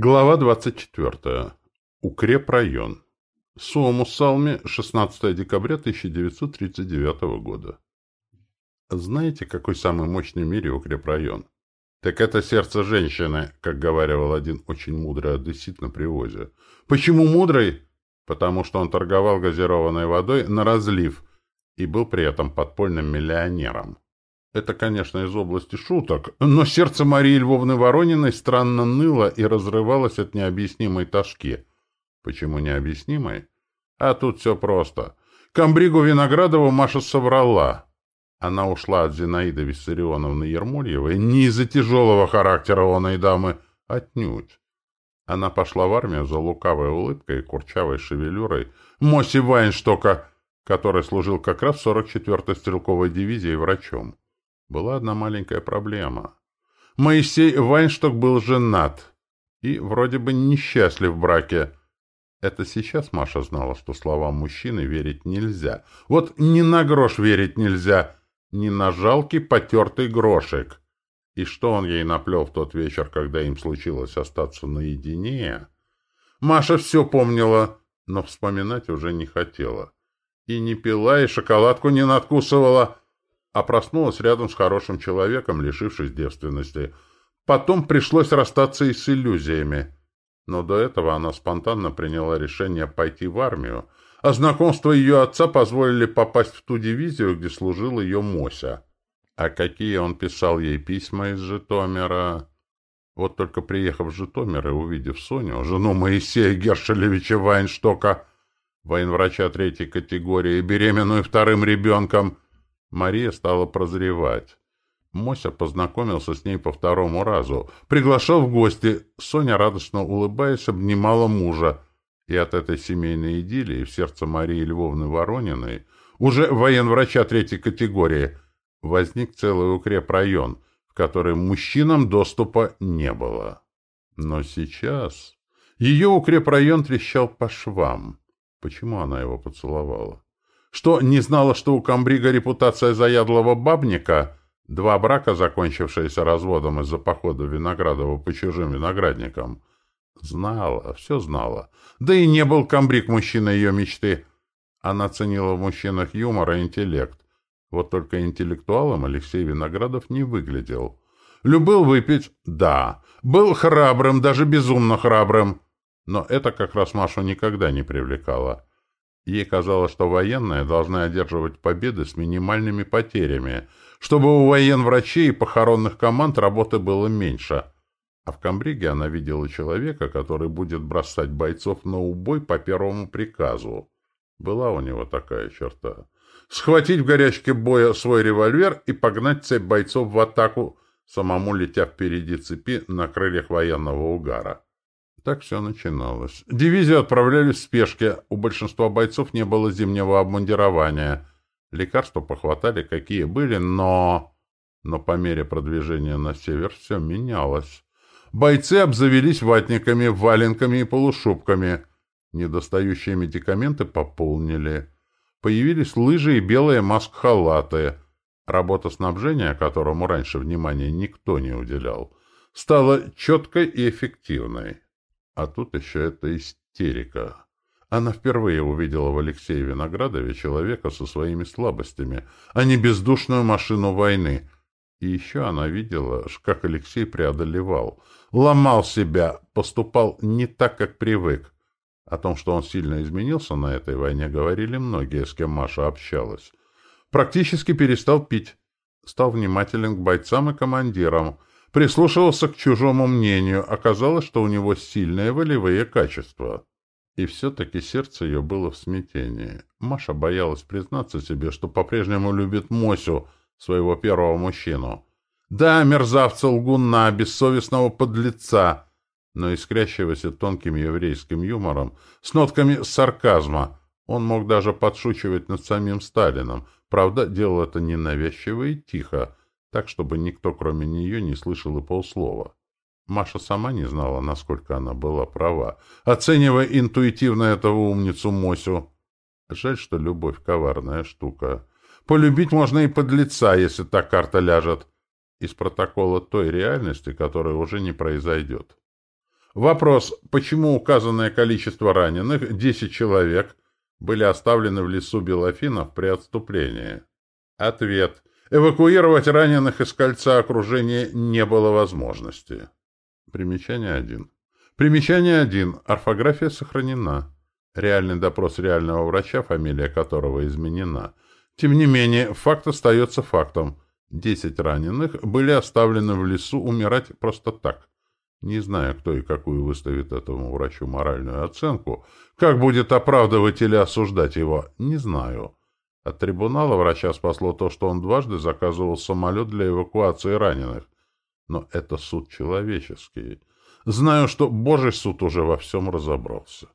Глава 24. Укрепрайон. Суомусалми, 16 декабря 1939 года. Знаете, какой самый мощный в мире укрепрайон? Так это сердце женщины, как говаривал один очень мудрый одессит на привозе. Почему мудрый? Потому что он торговал газированной водой на разлив и был при этом подпольным миллионером. Это, конечно, из области шуток, но сердце Марии Львовны Ворониной странно ныло и разрывалось от необъяснимой тоски. Почему необъяснимой? А тут все просто. Камбригу Виноградову Маша соврала. Она ушла от Зинаиды Виссарионовны Ермольевой не из-за тяжелого характера оной дамы, отнюдь. Она пошла в армию за лукавой улыбкой и курчавой шевелюрой Моси Вайнштока, который служил как раз в 44-й стрелковой дивизии врачом. Была одна маленькая проблема. Моисей Вайншток был женат и вроде бы несчастлив в браке. Это сейчас Маша знала, что словам мужчины верить нельзя. Вот ни на грош верить нельзя, ни на жалкий потертый грошек. И что он ей наплел в тот вечер, когда им случилось остаться наедине? Маша все помнила, но вспоминать уже не хотела. И не пила, и шоколадку не надкусывала, а проснулась рядом с хорошим человеком, лишившись девственности. Потом пришлось расстаться и с иллюзиями. Но до этого она спонтанно приняла решение пойти в армию, а знакомство ее отца позволили попасть в ту дивизию, где служил ее Мося. А какие он писал ей письма из Житомира... Вот только приехав в Житомир и увидев Соню, жену Моисея Гершелевича Вайнштока, военврача третьей категории, беременную вторым ребенком, Мария стала прозревать. Мося познакомился с ней по второму разу. Приглашал в гости. Соня, радостно улыбаясь, обнимала мужа. И от этой семейной идиллии в сердце Марии Львовны Ворониной, уже военврача третьей категории, возник целый укрепрайон, в который мужчинам доступа не было. Но сейчас ее укрепрайон трещал по швам. Почему она его поцеловала? Что, не знала, что у комбрига репутация заядлого бабника, два брака, закончившиеся разводом из-за похода Виноградова по чужим виноградникам? Знала, все знала. Да и не был комбриг мужчиной ее мечты. Она ценила в мужчинах юмор и интеллект. Вот только интеллектуалом Алексей Виноградов не выглядел. Любил выпить? Да. Был храбрым, даже безумно храбрым. Но это как раз Машу никогда не привлекало. Ей казалось, что военные должны одерживать победы с минимальными потерями, чтобы у военврачей и похоронных команд работы было меньше. А в Камбриге она видела человека, который будет бросать бойцов на убой по первому приказу. Была у него такая черта. Схватить в горячке боя свой револьвер и погнать цепь бойцов в атаку, самому летя впереди цепи на крыльях военного угара. Так все начиналось. Дивизию отправляли в спешке. У большинства бойцов не было зимнего обмундирования. Лекарства похватали, какие были, но... Но по мере продвижения на север все менялось. Бойцы обзавелись ватниками, валенками и полушубками. Недостающие медикаменты пополнили. Появились лыжи и белые маск-халаты. Работа снабжения, которому раньше внимания никто не уделял, стала четкой и эффективной. А тут еще эта истерика. Она впервые увидела в Алексее Виноградове человека со своими слабостями, а не бездушную машину войны. И еще она видела, как Алексей преодолевал, ломал себя, поступал не так, как привык. О том, что он сильно изменился на этой войне, говорили многие, с кем Маша общалась. Практически перестал пить, стал внимателен к бойцам и командирам, Прислушивался к чужому мнению, оказалось, что у него сильные волевые качества. И все-таки сердце ее было в смятении. Маша боялась признаться себе, что по-прежнему любит Мосю, своего первого мужчину. Да, мерзавца-лгуна, бессовестного подлеца, но искрящегося тонким еврейским юмором, с нотками сарказма. Он мог даже подшучивать над самим Сталином. Правда, делал это ненавязчиво и тихо, так, чтобы никто, кроме нее, не слышал и полслова. Маша сама не знала, насколько она была права, оценивая интуитивно этого умницу Мосю. Жаль, что любовь — коварная штука. Полюбить можно и под лица, если так карта ляжет. Из протокола той реальности, которая уже не произойдет. Вопрос, почему указанное количество раненых, 10 человек, были оставлены в лесу Белофинов при отступлении? Ответ. Эвакуировать раненых из кольца окружения не было возможности. Примечание 1. Примечание 1. Орфография сохранена. Реальный допрос реального врача, фамилия которого изменена. Тем не менее, факт остается фактом. Десять раненых были оставлены в лесу умирать просто так. Не знаю, кто и какую выставит этому врачу моральную оценку, как будет оправдывать или осуждать его, не знаю. От трибунала врача спасло то, что он дважды заказывал самолет для эвакуации раненых. Но это суд человеческий. Знаю, что Божий суд уже во всем разобрался.